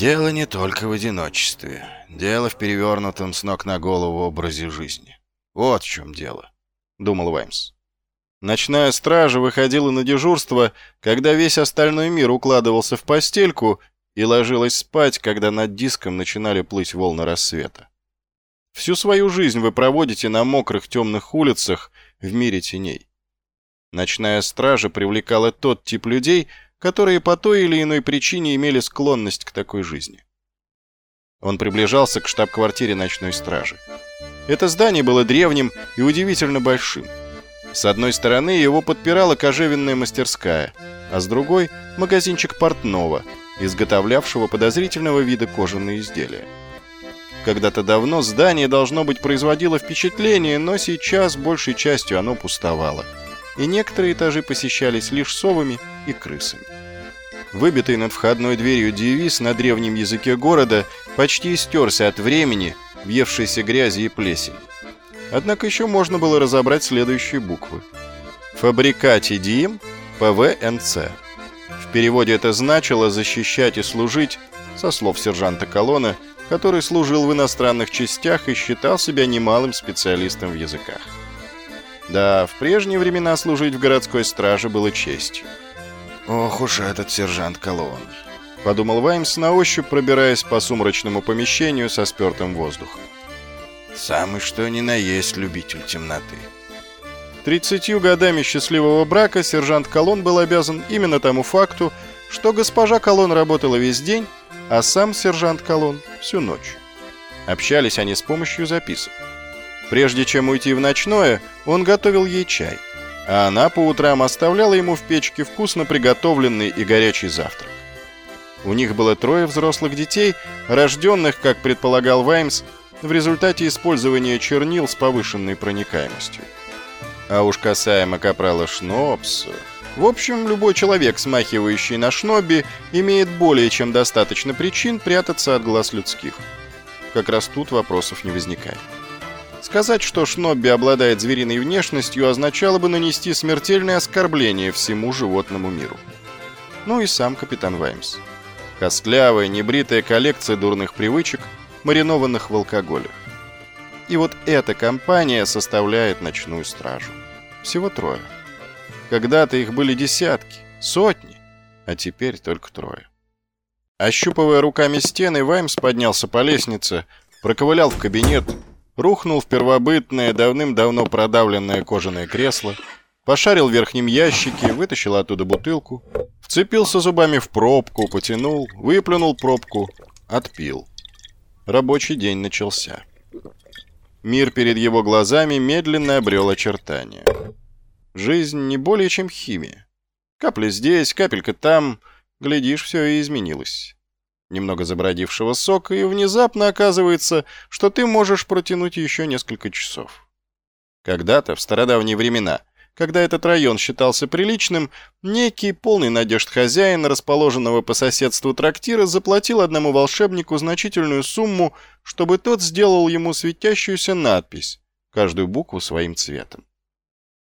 Дело не только в одиночестве. Дело в перевернутом с ног на голову образе жизни. Вот в чем дело, — думал Ваймс. Ночная стража выходила на дежурство, когда весь остальной мир укладывался в постельку и ложилась спать, когда над диском начинали плыть волны рассвета. Всю свою жизнь вы проводите на мокрых темных улицах в мире теней. Ночная стража привлекала тот тип людей, которые по той или иной причине имели склонность к такой жизни. Он приближался к штаб-квартире ночной стражи. Это здание было древним и удивительно большим. С одной стороны его подпирала кожевенная мастерская, а с другой – магазинчик портного, изготовлявшего подозрительного вида кожаные изделия. Когда-то давно здание, должно быть, производило впечатление, но сейчас большей частью оно пустовало – и некоторые этажи посещались лишь совами и крысами. Выбитый над входной дверью девиз на древнем языке города почти истерся от времени, въевшейся грязи и плесени. Однако еще можно было разобрать следующие буквы. Фабрикати Дим ПВНЦ. В переводе это значило «защищать и служить», со слов сержанта Колона, который служил в иностранных частях и считал себя немалым специалистом в языках. Да, в прежние времена служить в городской страже было честью. «Ох уж этот сержант Колон», — подумал Ваймс на ощупь, пробираясь по сумрачному помещению со спертым воздухом. «Самый что ни на есть любитель темноты». Тридцатью годами счастливого брака сержант Колон был обязан именно тому факту, что госпожа Колон работала весь день, а сам сержант Колон всю ночь. Общались они с помощью записок. Прежде чем уйти в ночное, он готовил ей чай, а она по утрам оставляла ему в печке вкусно приготовленный и горячий завтрак. У них было трое взрослых детей, рожденных, как предполагал Ваймс, в результате использования чернил с повышенной проникаемостью. А уж касаемо капрала Шнобса... В общем, любой человек, смахивающий на Шнобби, имеет более чем достаточно причин прятаться от глаз людских. Как раз тут вопросов не возникает. Сказать, что Шнобби обладает звериной внешностью, означало бы нанести смертельное оскорбление всему животному миру. Ну и сам капитан Ваймс. Костлявая, небритая коллекция дурных привычек, маринованных в алкоголе. И вот эта компания составляет ночную стражу. Всего трое. Когда-то их были десятки, сотни, а теперь только трое. Ощупывая руками стены, Ваймс поднялся по лестнице, проковылял в кабинет, рухнул в первобытное, давным-давно продавленное кожаное кресло, пошарил в верхнем ящике, вытащил оттуда бутылку, вцепился зубами в пробку, потянул, выплюнул пробку, отпил. Рабочий день начался. Мир перед его глазами медленно обрел очертания. Жизнь не более чем химия. Капля здесь, капелька там, глядишь, все и изменилось немного забродившего сока, и внезапно оказывается, что ты можешь протянуть еще несколько часов. Когда-то, в стародавние времена, когда этот район считался приличным, некий полный надежд хозяин, расположенного по соседству трактира, заплатил одному волшебнику значительную сумму, чтобы тот сделал ему светящуюся надпись, каждую букву своим цветом.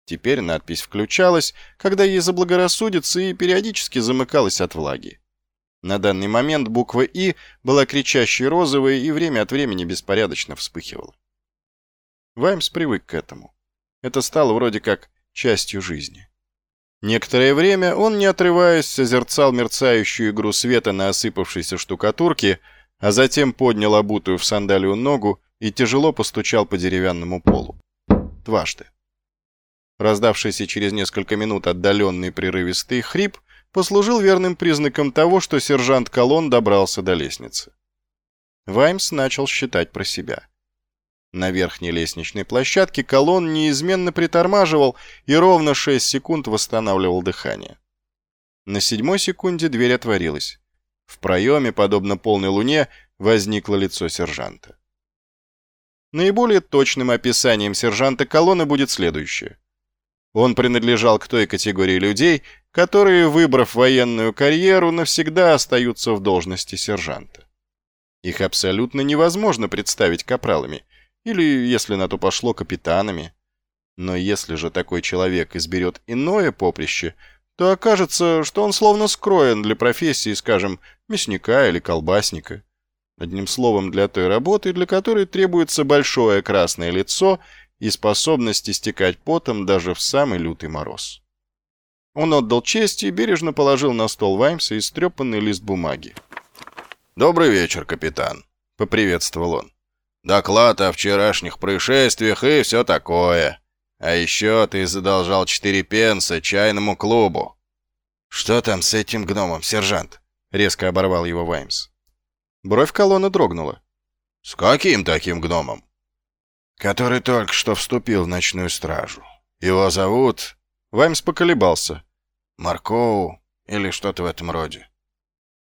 Теперь надпись включалась, когда ей заблагорассудится и периодически замыкалась от влаги. На данный момент буква «И» была кричащей розовой и время от времени беспорядочно вспыхивала. Ваймс привык к этому. Это стало вроде как частью жизни. Некоторое время он, не отрываясь, созерцал мерцающую игру света на осыпавшейся штукатурке, а затем поднял обутую в сандалию ногу и тяжело постучал по деревянному полу. Дважды. Раздавшийся через несколько минут отдаленный прерывистый хрип послужил верным признаком того, что сержант Колон добрался до лестницы. Ваймс начал считать про себя. На верхней лестничной площадке Колон неизменно притормаживал и ровно 6 секунд восстанавливал дыхание. На седьмой секунде дверь отворилась. В проеме, подобно полной луне, возникло лицо сержанта. Наиболее точным описанием сержанта Колонны будет следующее. Он принадлежал к той категории людей, которые, выбрав военную карьеру, навсегда остаются в должности сержанта. Их абсолютно невозможно представить капралами, или, если на то пошло, капитанами. Но если же такой человек изберет иное поприще, то окажется, что он словно скроен для профессии, скажем, мясника или колбасника. Одним словом, для той работы, для которой требуется большое красное лицо и способность истекать потом даже в самый лютый мороз. Он отдал честь и бережно положил на стол Ваймса истрепанный лист бумаги. «Добрый вечер, капитан», — поприветствовал он. «Доклад о вчерашних происшествиях и все такое. А еще ты задолжал четыре пенса чайному клубу». «Что там с этим гномом, сержант?» — резко оборвал его Ваймс. Бровь колонны дрогнула. «С каким таким гномом?» «Который только что вступил в ночную стражу. Его зовут...» Ваймс поколебался. «Маркоу или что-то в этом роде».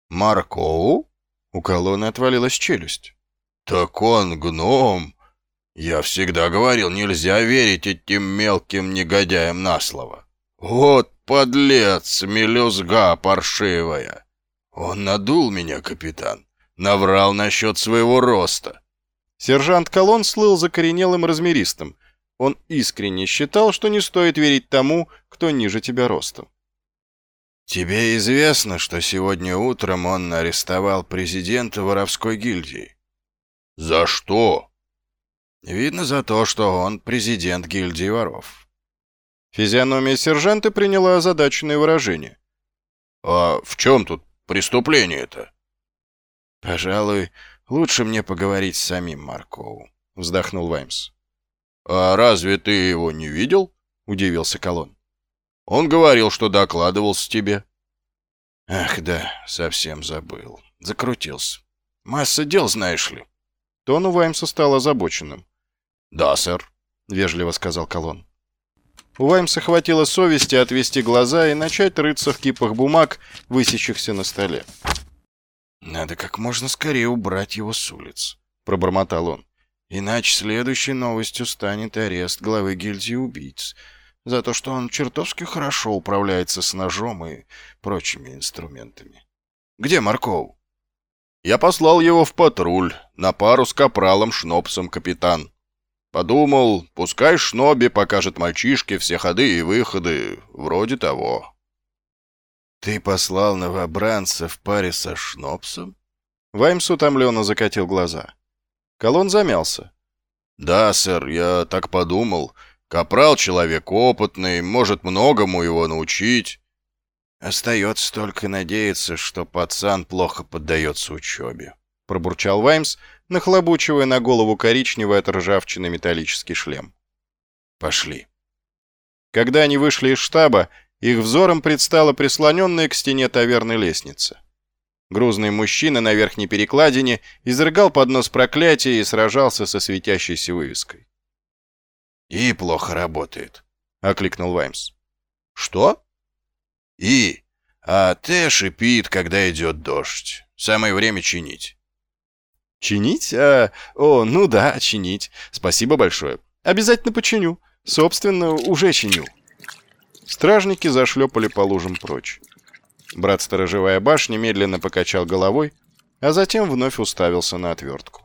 «Маркоу?» У колонны отвалилась челюсть. «Так он гном. Я всегда говорил, нельзя верить этим мелким негодяям на слово. Вот подлец, мелюзга паршивая. Он надул меня, капитан. Наврал насчет своего роста». Сержант Колон слыл закоренелым размеристым. Он искренне считал, что не стоит верить тому, кто ниже тебя ростом. «Тебе известно, что сегодня утром он арестовал президента воровской гильдии?» «За что?» «Видно за то, что он президент гильдии воров». Физиономия сержанта приняла озадаченное выражение. «А в чем тут преступление-то?» «Пожалуй, лучше мне поговорить с самим Маркову», — вздохнул Ваймс. «А разве ты его не видел?» — удивился Колон. «Он говорил, что докладывался тебе». «Ах да, совсем забыл. Закрутился. Масса дел, знаешь ли». Тон у Ваймса стал озабоченным. «Да, сэр», — вежливо сказал Колон. У Ваймса хватило совести отвести глаза и начать рыться в кипах бумаг, высящихся на столе. «Надо как можно скорее убрать его с улиц», — пробормотал он. «Иначе следующей новостью станет арест главы гильдии убийц за то, что он чертовски хорошо управляется с ножом и прочими инструментами. Где Марков?» «Я послал его в патруль на пару с капралом Шнопсом, капитан. Подумал, пускай Шноби покажет мальчишке все ходы и выходы, вроде того». «Ты послал новобранца в паре со Шнопсом?» Ваймс утомленно закатил глаза. Колон замялся. «Да, сэр, я так подумал. Капрал человек опытный, может многому его научить». «Остается только надеяться, что пацан плохо поддается учебе», — пробурчал Ваймс, нахлобучивая на голову коричневый от ржавчины металлический шлем. «Пошли». Когда они вышли из штаба, их взором предстала прислоненная к стене таверны лестница. Грузный мужчина на верхней перекладине изрыгал под нос проклятия и сражался со светящейся вывеской. «И плохо работает», — окликнул Ваймс. «Что?» «И, а Т шипит, когда идет дождь. Самое время чинить». «Чинить? А, о, ну да, чинить. Спасибо большое. Обязательно починю. Собственно, уже чиню». Стражники зашлепали по лужам прочь. Брат сторожевая башня медленно покачал головой, а затем вновь уставился на отвертку.